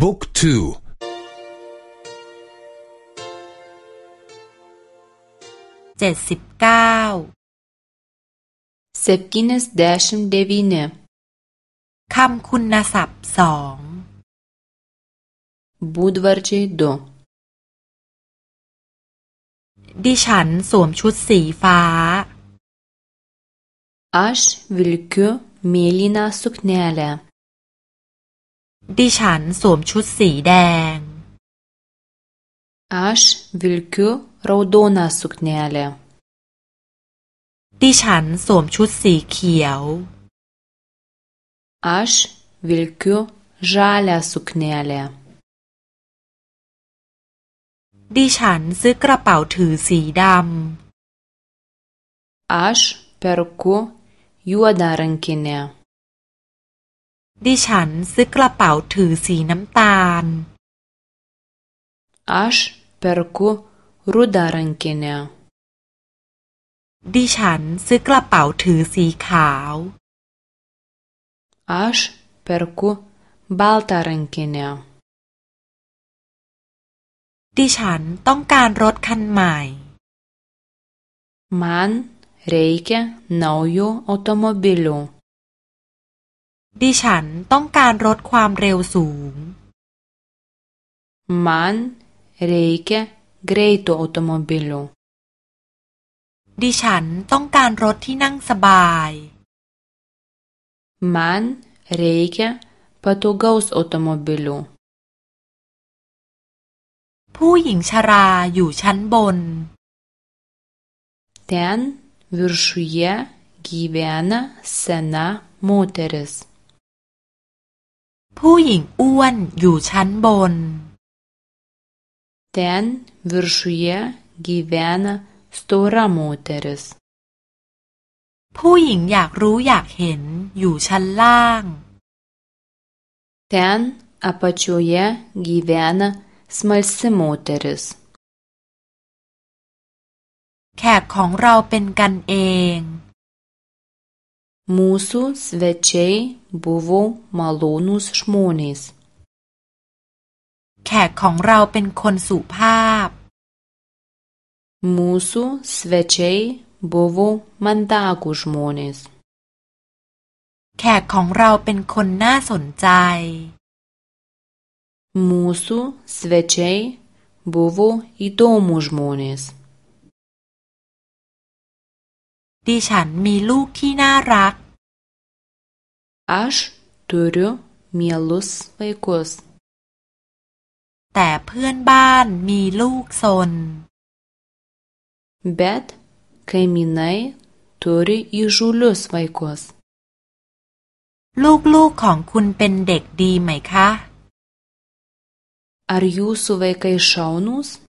บุ๊กทูเจ็ดสิบเก้าเซปกินสเดชมเดวินคำคุณศัพท์สองบูดวาร์เจโดดิฉันสวมชุดสีฟ้าอ š vilkiu ม ė l y n ą s u k n e l ลดิฉันสวมชุดสีแดง Aš vilkiu raudoną suknelę. ดิฉันสวมชุดสีเขียว Aš vilkiu žalią suknelę. ดิฉันซื้อกระเป๋าถือสีดำ Aš perku juodą rankinę. ดิฉันซื้อกระเป๋าถือสีน้ำตาล Aš perku rudą rankinę. ดิฉันซื้อกระเป๋าถือสีขาว Aš perku baltą rankinę. ดิฉันต้องการรถคันใหม่ Man reikia naujo automobilio. ดิฉันต้องการลดความเร็วสูง Man reikia greito automobilio ดิฉันต้องการรถที่นั่งสบาย Man reikia patogaus automobilio ผู้หญิงชราอยู่ชั้นบน Ten viršuje gyvena sena moteris. ผู้หญิงอ้วนอยู่ชั้นบน Ten viršuje gyvena stora moteris ผู้หญิงอยากรู้อยากเห็นอยู่ชั้นล่าง Ten apačioje gyvena smalsi moteris แขกของเราเป็นกันเอง Mūsu svečiai buvo malonūs žmonės. แขกของเราเป็นคนสุภาพ Mūsų svečiai buvo mandagūs žmonės. แขกของเราเป็นคนน่าสนใจ Mūsų svečiai buvo įdomūs žmonės. ดิฉันมีลูกที่น่ารัก Aš turiu mielus vaikus แต่เพื่อนบ้านมีลูกซน Bet kaimynai turi įžūlius vaikus ลูกๆของคุณเป็นเด็กดีไหมคะ Ar jūsų vaikai šaunūs?